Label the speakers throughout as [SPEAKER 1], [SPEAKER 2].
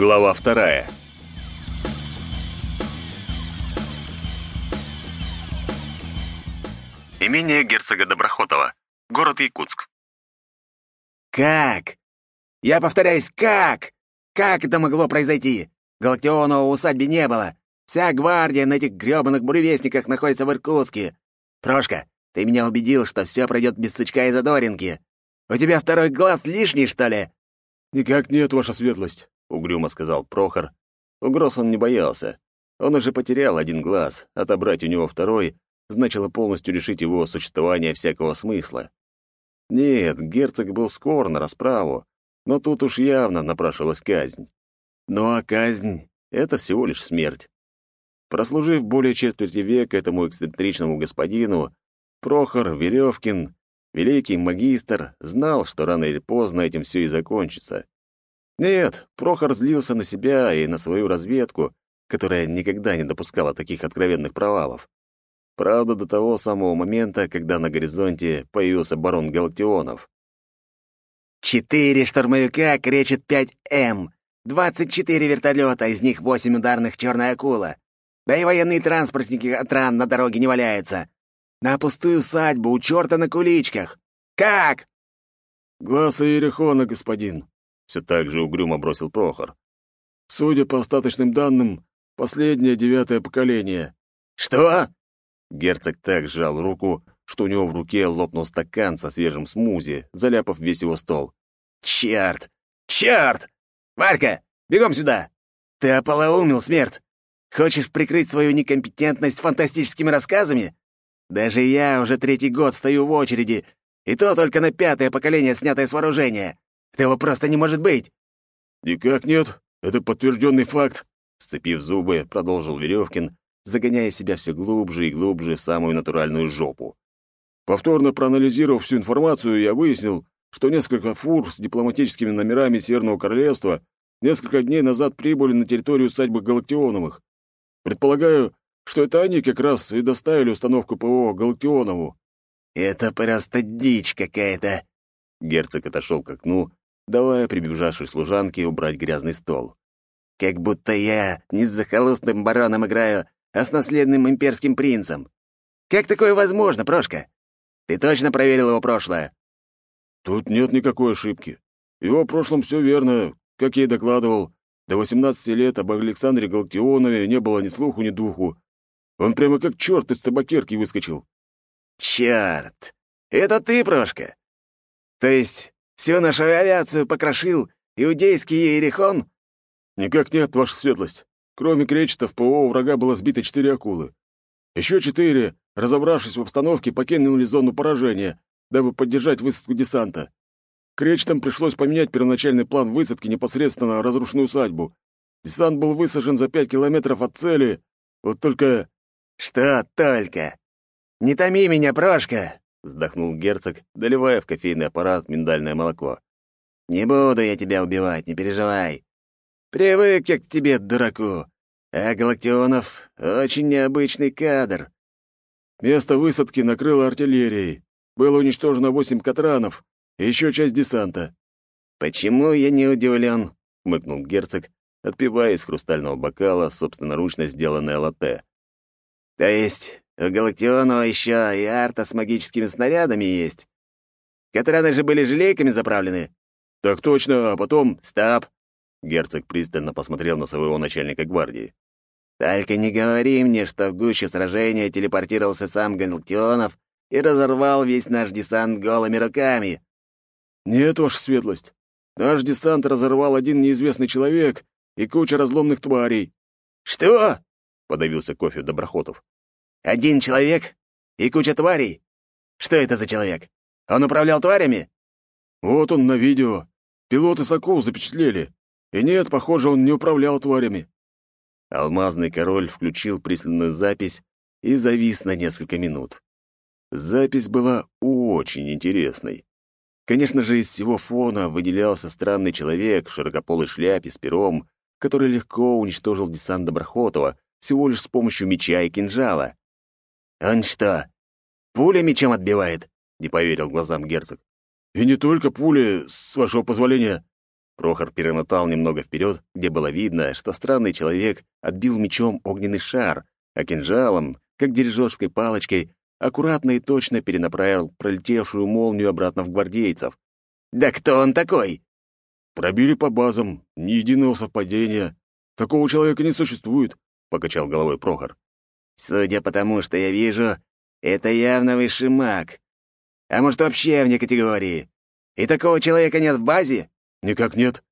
[SPEAKER 1] Глава вторая. Имение герцога Доброхотова. Город Якутск.
[SPEAKER 2] «Как? Я повторяюсь, как? Как это могло произойти? Галактионова в усадьбе не было. Вся гвардия на этих грёбаных буревестниках находится в Иркутске. Прошка, ты меня убедил, что все пройдет без сучка и задоринки. У тебя второй глаз лишний, что ли?»
[SPEAKER 3] «Никак нет, ваша светлость», — угрюмо сказал Прохор. Угроз он не боялся. Он уже потерял один глаз, отобрать у него второй значило полностью лишить его существования всякого смысла. Нет, герцог был скор на расправу, но тут уж явно напрашивалась казнь. Ну а казнь — это всего лишь смерть. Прослужив более четверти века этому эксцентричному господину, Прохор Веревкин, великий магистр, знал, что рано или поздно этим все и закончится. Нет, Прохор злился на себя и на свою разведку, которая никогда не допускала таких откровенных провалов. Правда, до того самого момента, когда на горизонте появился барон Галактионов.
[SPEAKER 2] «Четыре штурмовика кречет 5М, 24 вертолета, из них восемь ударных «Черная акула». Да и военные транспортники от ран на дороге не валяются. На пустую усадьбу у черта на куличках. Как?»
[SPEAKER 3] «Глаз Иерихона, господин», — все так же угрюмо бросил Прохор. «Судя по остаточным данным, последнее девятое поколение».
[SPEAKER 2] «Что?»
[SPEAKER 3] Герцог так сжал руку, что у него в руке лопнул стакан со свежим смузи, заляпав весь его стол.
[SPEAKER 2] «Черт! Черт! Варка, бегом сюда! Ты ополоумил, смерть! Хочешь прикрыть свою некомпетентность фантастическими рассказами? Даже я уже третий год стою в очереди, и то только на пятое поколение, снятое с вооружения. Этого просто не может быть!»
[SPEAKER 3] «Никак нет. Это подтвержденный факт», — сцепив зубы, продолжил Веревкин, загоняя себя все глубже и глубже в самую натуральную жопу. Повторно проанализировав всю информацию, я выяснил, что несколько фур с дипломатическими номерами Северного Королевства несколько дней назад прибыли на территорию усадьбы Галактионовых. Предполагаю, что это они как раз и доставили установку ПО Галактионову.
[SPEAKER 2] «Это просто дичь какая-то!»
[SPEAKER 3] Герцог отошел к окну, давая прибежавшей служанке убрать грязный стол.
[SPEAKER 2] «Как будто я не с захолустным бароном играю, а с наследным имперским принцем. Как такое возможно, Прошка? Ты точно проверил его прошлое?»
[SPEAKER 3] «Тут нет никакой ошибки. В его прошлом все верно, как я и докладывал. До 18 лет об Александре Галактионове не было ни слуху, ни духу. Он прямо как черт из табакерки выскочил».
[SPEAKER 2] «Черт! Это ты, Прошка? То есть всю нашу авиацию покрошил иудейский Иерихон?»
[SPEAKER 3] «Никак нет, ваша светлость. Кроме кречетов, ПО врага было сбито четыре акулы. Еще четыре, разобравшись в обстановке, покинули зону поражения, дабы поддержать высадку десанта. Кречетам пришлось поменять первоначальный план высадки непосредственно на разрушенную усадьбу. Десант был высажен за пять километров от цели. Вот только...
[SPEAKER 2] «Что только? Не томи меня, Прошка!»
[SPEAKER 3] — вздохнул герцог, доливая в кофейный аппарат миндальное молоко.
[SPEAKER 2] «Не буду я тебя убивать, не переживай. Привык я к тебе, дураку. А Галактионов — очень необычный кадр.
[SPEAKER 3] Место высадки накрыло артиллерией. Было уничтожено восемь катранов и еще часть десанта.
[SPEAKER 2] «Почему я не удивлен?»
[SPEAKER 3] — хмыкнул герцог, отпивая из хрустального бокала собственноручно сделанное латте.
[SPEAKER 2] «То есть у Галактионова еще и арта с магическими снарядами есть? Катраны же были желейками заправлены?»
[SPEAKER 3] «Так точно, а потом...»
[SPEAKER 2] «Стоп!
[SPEAKER 3] Герцог пристально посмотрел на своего начальника гвардии.
[SPEAKER 2] «Только не говори мне, что в гуще сражения телепортировался сам Галактионов и разорвал весь наш десант голыми руками».
[SPEAKER 3] «Нет, ваша светлость. Наш десант разорвал один неизвестный человек и куча разломных тварей».
[SPEAKER 2] «Что?»
[SPEAKER 3] — подавился кофе Доброхотов.
[SPEAKER 2] «Один человек и куча тварей? Что это за человек? Он управлял тварями?»
[SPEAKER 3] «Вот он на видео. Пилоты Сокол запечатлели. И нет, похоже, он не управлял тварями. Алмазный король включил присланную запись и завис на несколько минут. Запись была очень интересной. Конечно же, из всего фона выделялся странный человек в широкополой шляпе с пером, который легко уничтожил десант Доброхотова всего лишь с помощью меча и кинжала.
[SPEAKER 2] «Он что, пуля мечом отбивает?» — не поверил глазам герцог.
[SPEAKER 3] «И не только пули, с вашего позволения. Прохор перемотал немного вперед, где было видно, что странный человек отбил мечом огненный шар, а кинжалом, как дирижерской палочкой, аккуратно и точно перенаправил пролетевшую молнию обратно в гвардейцев.
[SPEAKER 2] «Да кто он такой?»
[SPEAKER 3] «Пробили по базам, ни единого совпадения. Такого человека не существует», — покачал головой Прохор.
[SPEAKER 2] «Судя по тому, что я вижу, это явно высший маг. А может, вообще вне категории. И такого человека нет в базе?»
[SPEAKER 3] «Никак нет».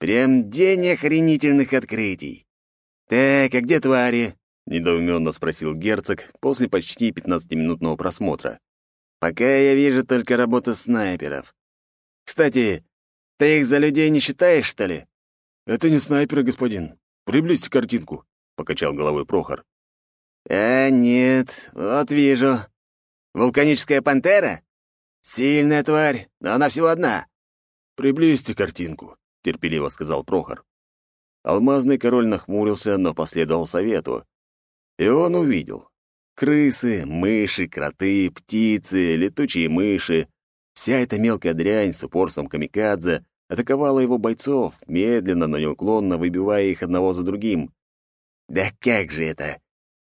[SPEAKER 2] «Прям день охренительных открытий. Так, а где твари?»
[SPEAKER 3] — недоуменно спросил герцог после почти пятнадцатиминутного просмотра.
[SPEAKER 2] «Пока я вижу только работу снайперов. Кстати, ты их за людей не считаешь, что ли?»
[SPEAKER 3] «Это не снайперы, господин. Приблизьте картинку», — покачал головой Прохор.
[SPEAKER 2] «А, нет, вот вижу. Вулканическая пантера? Сильная тварь, но она всего одна.
[SPEAKER 3] «Приблизьте картинку», — терпеливо сказал Прохор. Алмазный король нахмурился, но последовал совету. И он увидел. Крысы, мыши, кроты, птицы, летучие мыши. Вся эта мелкая дрянь с упорством камикадзе атаковала его бойцов, медленно, но неуклонно выбивая их одного за другим.
[SPEAKER 2] «Да как же это?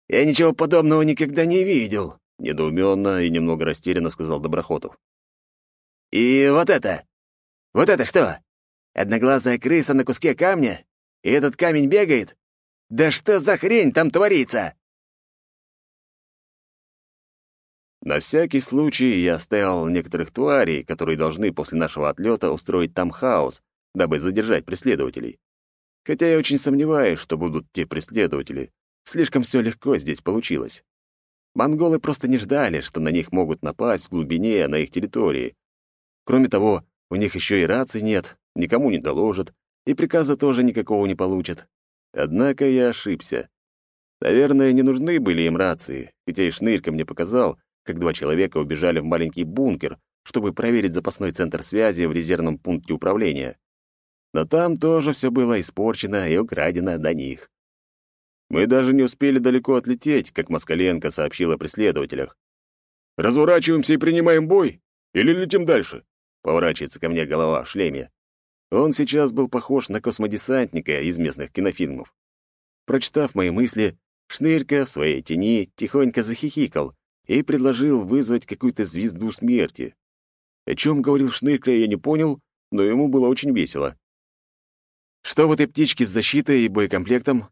[SPEAKER 2] Я ничего подобного никогда не видел», —
[SPEAKER 3] недоуменно и немного растерянно сказал Доброхотов.
[SPEAKER 2] «И вот это! Вот это что? Одноглазая крыса на куске камня? И этот камень бегает? Да что за хрень там творится?»
[SPEAKER 3] На всякий случай я оставил некоторых тварей, которые должны после нашего отлета устроить там хаос, дабы задержать преследователей. Хотя я очень сомневаюсь, что будут те преследователи. Слишком все легко здесь получилось. Монголы просто не ждали, что на них могут напасть в глубине на их территории. Кроме того, у них еще и рации нет, никому не доложат, и приказа тоже никакого не получат. Однако я ошибся. Наверное, не нужны были им рации, хотя и Шнырька мне показал, как два человека убежали в маленький бункер, чтобы проверить запасной центр связи в резервном пункте управления. Но там тоже все было испорчено и украдено до них. Мы даже не успели далеко отлететь, как Москаленко сообщил о преследователях. «Разворачиваемся и принимаем бой? Или летим дальше?» Поворачивается ко мне голова в шлеме. Он сейчас был похож на космодесантника из местных кинофильмов. Прочитав мои мысли, Шнырька в своей тени тихонько захихикал и предложил вызвать какую-то звезду смерти. О чем говорил Шнырька, я не понял, но ему было очень весело. «Что в этой птичке с защитой и боекомплектом?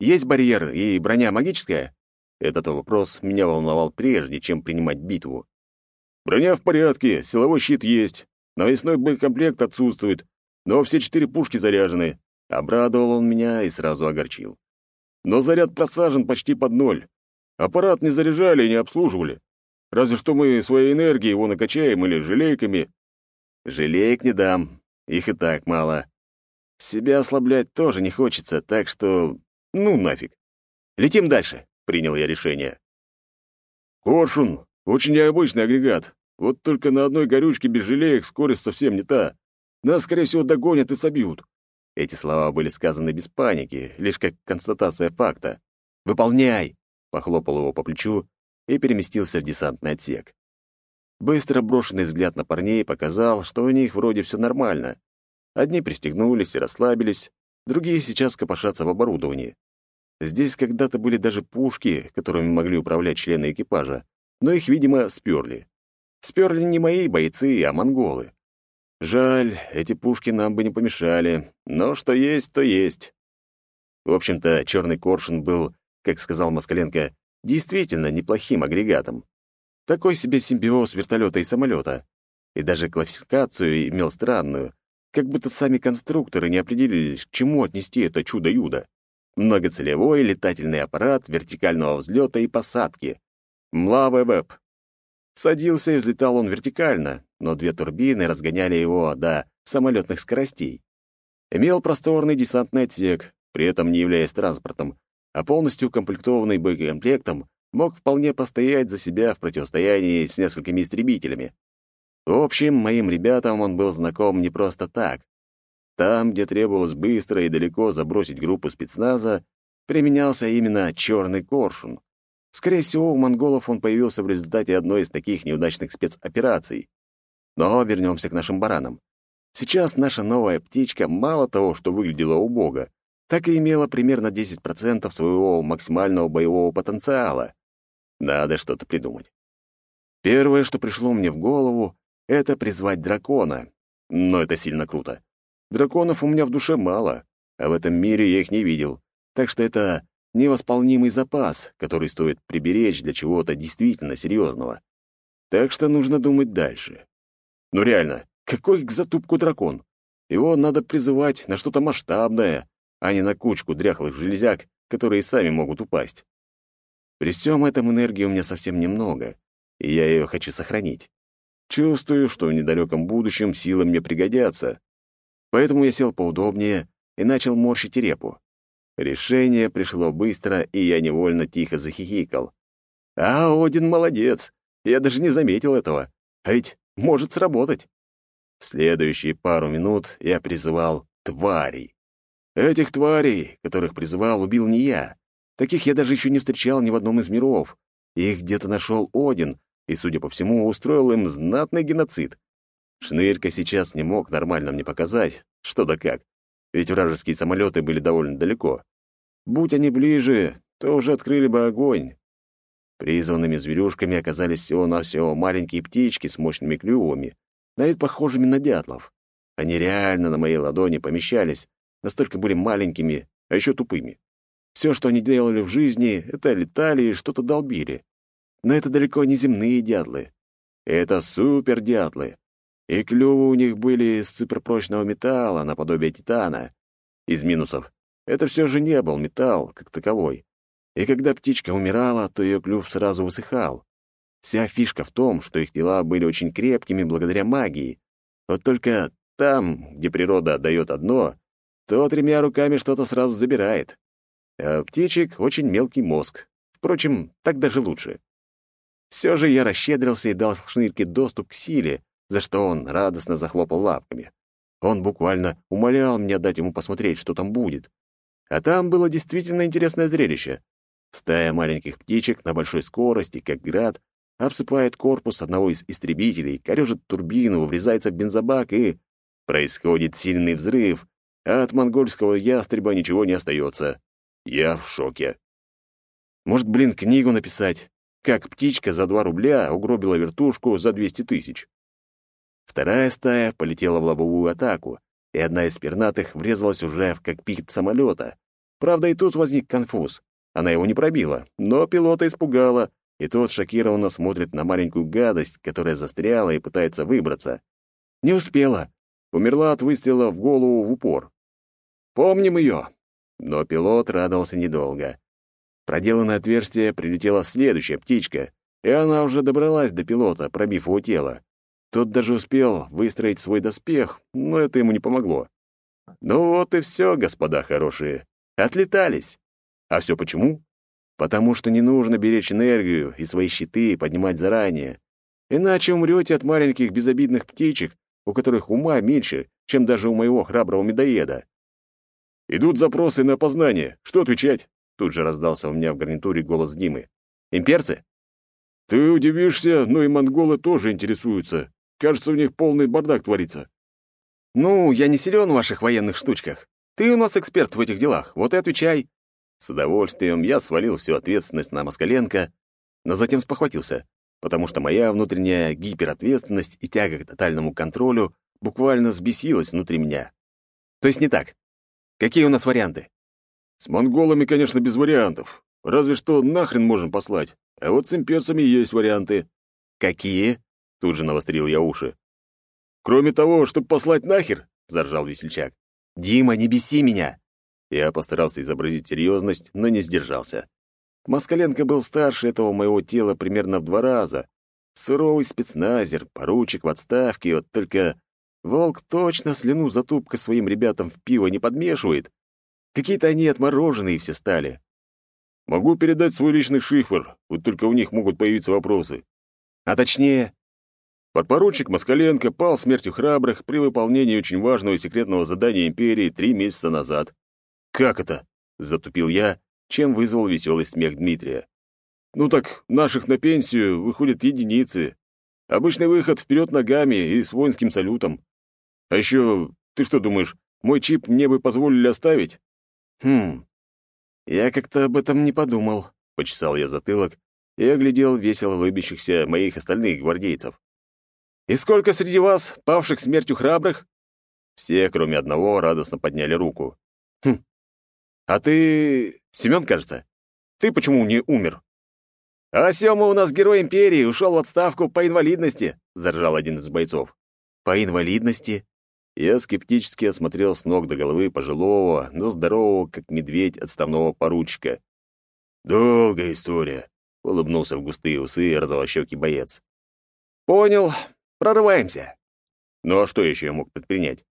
[SPEAKER 3] Есть барьер и броня магическая?» Этот вопрос меня волновал прежде, чем принимать битву. Броня в порядке, силовой щит есть, навесной боекомплект отсутствует, но все четыре пушки заряжены. Обрадовал он меня и сразу огорчил. Но заряд просажен почти под ноль. Аппарат не заряжали и не обслуживали. Разве что мы своей энергией его накачаем или желейками. Желеек не дам, их и так мало. Себя ослаблять тоже не хочется, так что... Ну, нафиг. Летим дальше, принял я решение. Коршун, очень необычный агрегат. Вот только на одной горючке без желеек скорость совсем не та. Нас, скорее всего, догонят и собьют». Эти слова были сказаны без паники, лишь как констатация факта. «Выполняй!» — похлопал его по плечу и переместился в десантный отсек. Быстро брошенный взгляд на парней показал, что у них вроде все нормально. Одни пристегнулись и расслабились, другие сейчас копошатся в оборудовании. Здесь когда-то были даже пушки, которыми могли управлять члены экипажа, но их, видимо, сперли. Сперли не мои бойцы, а монголы. Жаль, эти пушки нам бы не помешали, но что есть, то есть. В общем-то, черный коршун был, как сказал Москаленко, действительно неплохим агрегатом. Такой себе симбиоз вертолета и самолета. И даже классификацию имел странную, как будто сами конструкторы не определились, к чему отнести это чудо-юдо. Многоцелевой летательный аппарат вертикального взлета и посадки. Млаве веб. Садился и взлетал он вертикально, но две турбины разгоняли его до самолетных скоростей. Имел просторный десантный отсек, при этом не являясь транспортом, а полностью укомплектованный боекомплектом мог вполне постоять за себя в противостоянии с несколькими истребителями. В общем, моим ребятам он был знаком не просто так. Там, где требовалось быстро и далеко забросить группу спецназа, применялся именно черный коршун. Скорее всего, у монголов он появился в результате одной из таких неудачных спецопераций. Но вернемся к нашим баранам. Сейчас наша новая птичка мало того, что выглядела убого, так и имела примерно 10% своего максимального боевого потенциала. Надо что-то придумать. Первое, что пришло мне в голову, это призвать дракона. Но это сильно круто. Драконов у меня в душе мало, а в этом мире я их не видел. Так что это невосполнимый запас, который стоит приберечь для чего-то действительно серьезного. Так что нужно думать дальше. Ну реально, какой к затупку дракон? Его надо призывать на что-то масштабное, а не на кучку дряхлых железяк, которые сами могут упасть. При всем этом энергии у меня совсем немного, и я ее хочу сохранить. Чувствую, что в недалеком будущем силы мне пригодятся. Поэтому я сел поудобнее и начал морщить репу. Решение пришло быстро, и я невольно тихо захихикал. А Один молодец. Я даже не заметил этого. А ведь может сработать. В следующие пару минут я призывал тварей. Этих тварей, которых призывал, убил не я. Таких я даже еще не встречал ни в одном из миров. Их где-то нашел Один, и, судя по всему, устроил им знатный геноцид. Шнырька сейчас не мог нормально мне показать, что да как, ведь вражеские самолеты были довольно далеко. Будь они ближе, то уже открыли бы огонь. Призванными зверюшками оказались всего-навсего маленькие птички с мощными клювами, на вид похожими на дятлов. Они реально на моей ладони помещались, настолько были маленькими, а еще тупыми. Все, что они делали в жизни, это летали и что-то долбили. Но это далеко не земные дятлы. Это супер-дятлы. И клювы у них были из суперпрочного металла, наподобие титана. Из минусов. Это все же не был металл, как таковой. И когда птичка умирала, то ее клюв сразу высыхал. Вся фишка в том, что их тела были очень крепкими благодаря магии. Вот только там, где природа отдает одно, то тремя руками что-то сразу забирает. А птичек очень мелкий мозг. Впрочем, так даже лучше. Все же я расщедрился и дал Шнырке доступ к силе, за что он радостно захлопал лапками. Он буквально умолял меня дать ему посмотреть, что там будет. А там было действительно интересное зрелище. Стая маленьких птичек на большой скорости, как град, обсыпает корпус одного из истребителей, корежит турбину, врезается в бензобак и... Происходит сильный взрыв, а от монгольского ястреба ничего не остается. Я в шоке. Может, блин, книгу написать? Как птичка за два рубля угробила вертушку за 200 тысяч. Вторая стая полетела в лобовую атаку, и одна из пернатых врезалась уже в кокпит самолета. Правда, и тут возник конфуз. Она его не пробила, но пилота испугала, и тот шокированно смотрит на маленькую гадость, которая застряла и пытается выбраться. Не успела. Умерла от выстрела в голову в упор. Помним ее. Но пилот радовался недолго. Проделанное отверстие прилетела следующая птичка, и она уже добралась до пилота, пробив его тело. Тот даже успел выстроить свой доспех, но это ему не помогло. Ну вот и все, господа хорошие. Отлетались. А все почему? Потому что не нужно беречь энергию и свои щиты поднимать заранее. Иначе умрете от маленьких безобидных птичек, у которых ума меньше, чем даже у моего храброго медоеда. «Идут запросы на опознание. Что отвечать?» Тут же раздался у меня в гарнитуре голос Димы. «Имперцы?» «Ты удивишься, но и монголы тоже интересуются. Кажется, у них полный бардак творится». «Ну, я не силен в ваших военных штучках. Ты у нас эксперт в этих делах, вот и отвечай. С удовольствием я свалил всю ответственность на Москаленко, но затем спохватился, потому что моя внутренняя гиперответственность и тяга к тотальному контролю буквально сбесилась внутри меня. То есть не так. Какие у нас варианты? С монголами, конечно, без вариантов. Разве что нахрен можем послать. А вот с имперцами есть варианты. Какие? Тут же навострил я уши. Кроме того, чтобы послать нахер, заржал весельчак. Дима, не беси меня. Я постарался изобразить серьезность, но не сдержался. Москаленко был старше этого моего тела примерно в два раза. Суровый спецназер, поручик в отставке, вот только волк точно слюну затупка своим ребятам в пиво не подмешивает. Какие-то они отмороженные все стали. Могу передать свой личный шифр, вот только у них могут появиться вопросы. А точнее, подпоручик Москаленко пал смертью храбрых при выполнении очень важного и секретного задания империи три месяца назад. «Как это?» — затупил я, чем вызвал веселый смех Дмитрия. «Ну так, наших на пенсию выходят единицы. Обычный выход вперед ногами и с воинским салютом. А еще, ты что думаешь, мой чип мне бы позволили оставить?»
[SPEAKER 2] «Хм, я как-то об этом не подумал», — почесал я затылок и оглядел весело улыбящихся моих остальных гвардейцев. «И сколько среди вас, павших смертью храбрых?» Все, кроме одного, радостно подняли руку. «Хм, а ты... Семен, кажется? Ты почему не умер?» «А Сёма у нас герой империи, ушел в отставку по инвалидности», — заржал один из бойцов. «По инвалидности?» Я скептически осмотрел с ног до головы пожилого, но здорового, как медведь, отставного поручика.
[SPEAKER 3] «Долгая история», — улыбнулся в густые усы розовощекий боец.
[SPEAKER 2] «Понял. Прорываемся».
[SPEAKER 3] Ну а что еще я мог предпринять?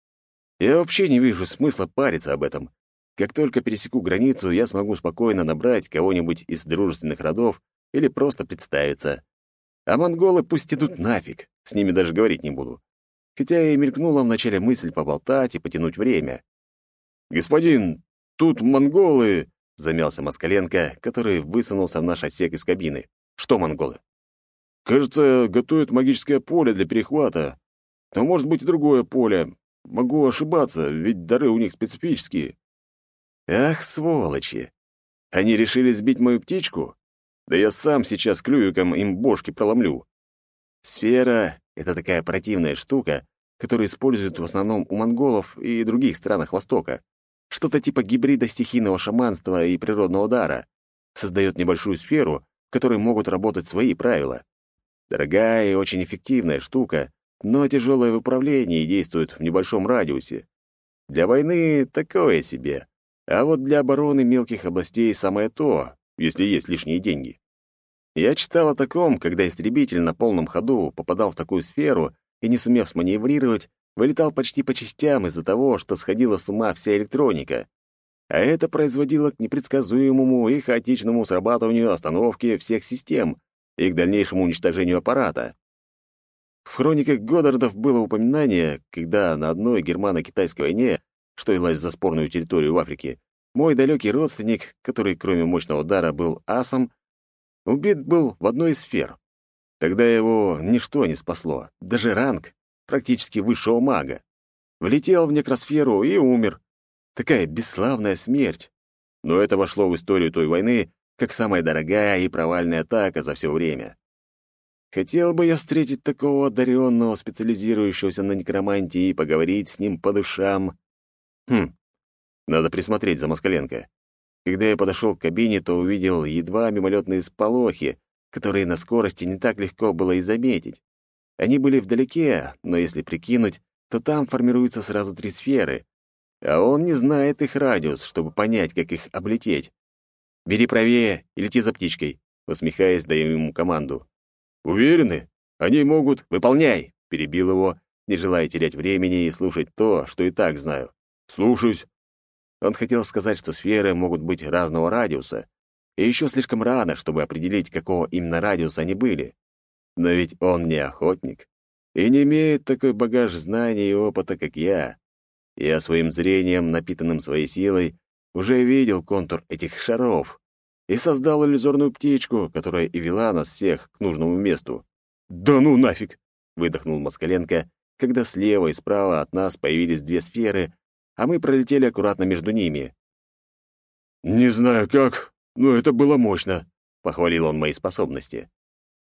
[SPEAKER 3] Я вообще не вижу смысла париться об этом. Как только пересеку границу, я смогу спокойно набрать кого-нибудь из дружественных родов или просто представиться. А монголы пусть идут нафиг, с ними даже говорить не буду. Хотя и мелькнула вначале мысль поболтать и потянуть время. «Господин, тут монголы...» — замялся Москаленко, который высунулся в наш отсек из кабины. «Что монголы?» «Кажется, готовят магическое поле для перехвата. Но может быть и другое поле. Могу ошибаться, ведь дары у них специфические». «Ах, сволочи! Они решили сбить мою птичку? Да я сам сейчас клювиком им бошки проломлю. Сфера — это такая противная штука, которую используют в основном у монголов и других странах Востока. Что-то типа гибрида стихийного шаманства и природного дара. Создает небольшую сферу, в которой могут работать свои правила. Дорогая и очень эффективная штука, но тяжелая в управлении и действует в небольшом радиусе. Для войны такое себе, а вот для обороны мелких областей самое то, если есть лишние деньги. Я читал о таком, когда истребитель на полном ходу попадал в такую сферу и, не сумев сманеврировать, вылетал почти по частям из-за того, что сходила с ума вся электроника. А это производило к непредсказуемому и хаотичному срабатыванию остановки всех систем и к дальнейшему уничтожению аппарата. В хрониках Годдардов было упоминание, когда на одной германо-китайской войне, что велась за спорную территорию в Африке, мой далекий родственник, который кроме мощного удара был асом, убит был в одной из сфер. Тогда его ничто не спасло, даже ранг, практически высшего мага. Влетел в некросферу и умер. Такая бесславная смерть. Но это вошло в историю той войны как самая дорогая и провальная атака за все время. Хотел бы я встретить такого одаренного, специализирующегося на некромантии, и поговорить с ним по душам. Хм, надо присмотреть за Москаленко. Когда я подошел к кабине, то увидел едва мимолетные сполохи, которые на скорости не так легко было и заметить. Они были вдалеке, но если прикинуть, то там формируются сразу три сферы, а он не знает их радиус, чтобы понять, как их облететь. «Бери правее и лети за птичкой», — усмехаясь, даю ему команду. «Уверены? Они могут...» «Выполняй!» — перебил его, не желая терять времени и слушать то, что и так знаю. «Слушаюсь». Он хотел сказать, что сферы могут быть разного радиуса, и еще слишком рано, чтобы определить, какого именно радиуса они были. Но ведь он не охотник и не имеет такой багаж знаний и опыта, как я. Я своим зрением, напитанным своей силой, уже видел контур этих шаров и создал иллюзорную птичку, которая и вела нас всех к нужному месту. «Да ну нафиг!» — выдохнул Москаленко, когда слева и справа от нас появились две сферы, а мы пролетели аккуратно между ними. «Не знаю как, но это было мощно», — похвалил он мои способности.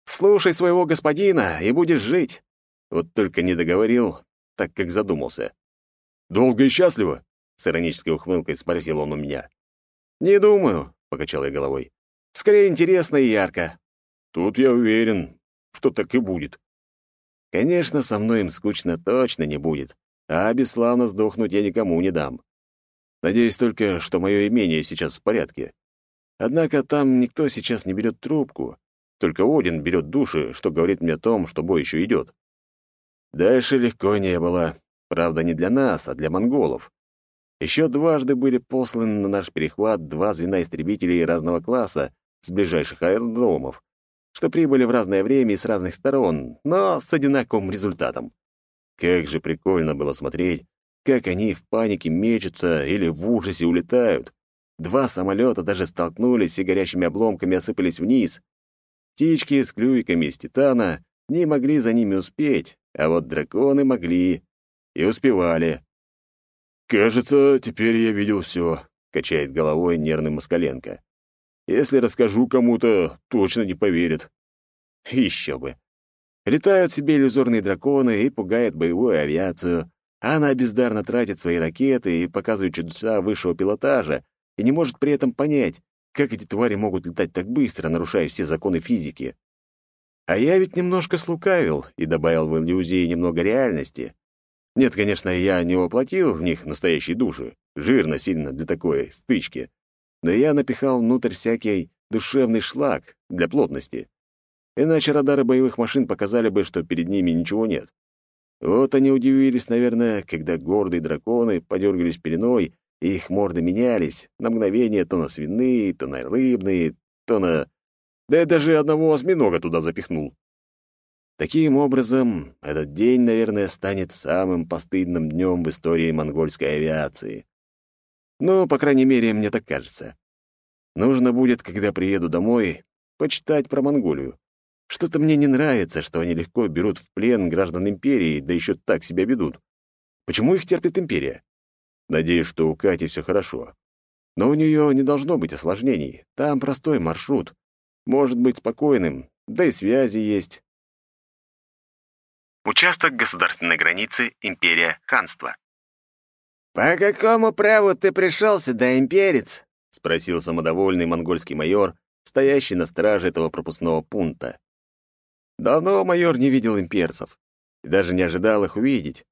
[SPEAKER 3] «Слушай своего господина, и будешь жить». Вот только не договорил, так как задумался. «Долго и счастливо?» — с иронической ухмылкой спросил он у меня. «Не думаю», — покачал я головой. «Скорее интересно и ярко». «Тут я уверен, что так и будет». «Конечно, со мной им скучно точно не будет а бесславно сдохнуть я никому не дам. Надеюсь только, что мое имение сейчас в порядке. Однако там никто сейчас не берет трубку, только Один берет души, что говорит мне о том, что бой еще идет. Дальше легко не было. Правда, не для нас, а для монголов. Еще дважды были посланы на наш перехват два звена истребителей разного класса с ближайших аэродромов, что прибыли в разное время и с разных сторон, но с одинаковым результатом. Как же прикольно было смотреть, как они в панике мечутся или в ужасе улетают. Два самолета даже столкнулись и горящими обломками осыпались вниз. Птички с клювиками из титана не могли за ними успеть, а вот драконы могли. И успевали. «Кажется, теперь я видел все», — качает головой нервный Москаленко. «Если расскажу кому-то, точно не поверят». Еще бы. Летают себе иллюзорные драконы и пугают боевую авиацию, она бездарно тратит свои ракеты и показывает чудеса высшего пилотажа и не может при этом понять, как эти твари могут летать так быстро, нарушая все законы физики. А я ведь немножко слукавил и добавил в иллюзии немного реальности. Нет, конечно, я не воплотил в них настоящие души. Жирно сильно для такой стычки. Но я напихал внутрь всякий душевный шлак для плотности. Иначе радары боевых машин показали бы, что перед ними ничего нет. Вот они удивились, наверное, когда гордые драконы подергались пеленой, и их морды менялись на мгновение то на свиные, то на рыбные, то на... Да я даже одного осьминога туда запихнул. Таким образом, этот день, наверное, станет самым постыдным днем в истории монгольской авиации. Ну, по крайней мере, мне так кажется. Нужно будет, когда приеду домой, почитать про Монголию. Что-то мне не нравится, что они легко берут в плен граждан империи, да еще так себя ведут. Почему их терпит империя? Надеюсь, что у Кати все хорошо. Но у нее не должно быть осложнений. Там простой маршрут. Может быть спокойным, да и связи есть.
[SPEAKER 1] Участок государственной границы Империя Ханства.
[SPEAKER 2] «По какому праву ты пришел сюда, имперец?»
[SPEAKER 3] — спросил самодовольный монгольский майор, стоящий на страже этого пропускного пункта. Давно майор не видел имперцев и даже не ожидал их увидеть.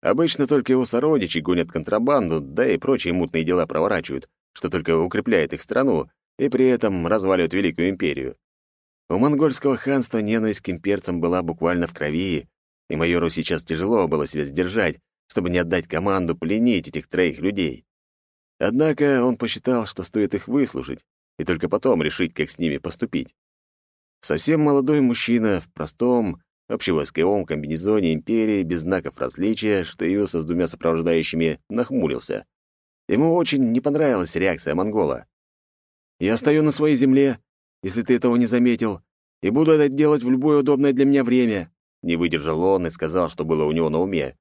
[SPEAKER 3] Обычно только его сородичи гонят контрабанду, да и прочие мутные дела проворачивают, что только укрепляет их страну и при этом разваливает Великую империю. У монгольского ханства ненависть к имперцам была буквально в крови, и майору сейчас тяжело было себя сдержать, чтобы не отдать команду пленить этих троих людей. Однако он посчитал, что стоит их выслушать, и только потом решить, как с ними поступить. Совсем молодой мужчина в простом, общевойсковом комбинезоне империи без знаков различия, что явился с двумя сопровождающими, нахмурился. Ему очень не понравилась реакция монгола. «Я стою на своей земле, если ты этого не заметил, и буду это делать в любое удобное для меня время», не выдержал он и сказал, что было у него на уме.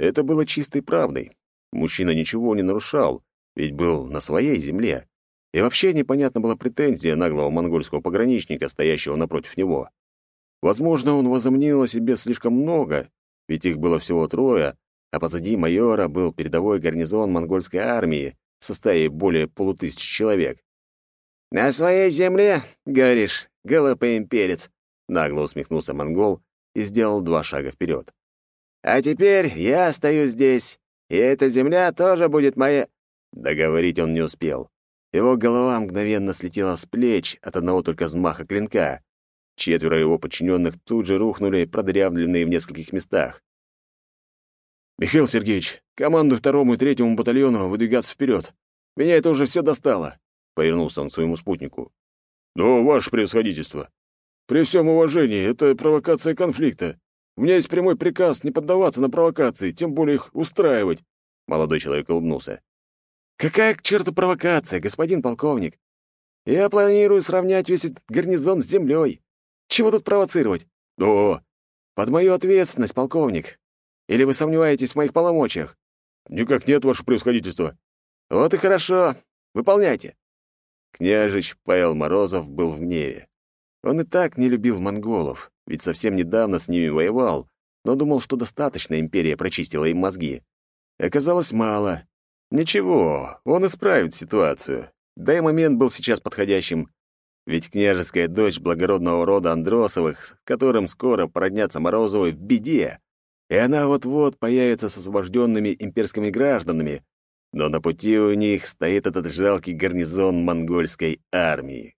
[SPEAKER 3] Это было чистой правдой. Мужчина ничего не нарушал, ведь был на своей земле. И вообще непонятна была претензия наглого монгольского пограничника, стоящего напротив него. Возможно, он возомнил о себе слишком много, ведь их было всего трое, а позади майора был передовой гарнизон монгольской армии в составе более полутысячи человек.
[SPEAKER 2] «На своей земле, говоришь, голубый имперец», — нагло усмехнулся монгол и сделал два шага вперед. «А теперь я остаюсь здесь, и эта земля тоже будет моя...» Договорить он не успел. Его голова мгновенно слетела с плеч от одного только взмаха клинка. Четверо его подчиненных тут же рухнули, продырявленные в нескольких местах. «Михаил Сергеевич, команду второму и третьему батальону выдвигаться вперед. Меня это уже все достало», — повернулся он к своему спутнику. «Но, ваше превосходительство, при всем уважении, это провокация конфликта. У меня есть прямой приказ не поддаваться на провокации, тем более их устраивать», — молодой человек улыбнулся. «Какая к черту провокация, господин полковник? Я планирую сравнять весь этот гарнизон с землей. Чего тут провоцировать? О, под мою ответственность, полковник. Или вы сомневаетесь в моих полномочиях? Никак нет, ваше превосходительство. Вот и хорошо. Выполняйте. Княжич Павел Морозов был в гневе. Он и так не любил монголов, ведь совсем недавно с ними воевал, но думал, что достаточно империя прочистила им мозги. Оказалось, мало. Ничего, он исправит ситуацию. Да и момент был сейчас подходящим. Ведь княжеская дочь благородного рода Андросовых, которым скоро породнятся Морозовы, в беде. И она вот-вот появится с освобожденными имперскими гражданами. Но на пути у них стоит этот жалкий гарнизон монгольской армии.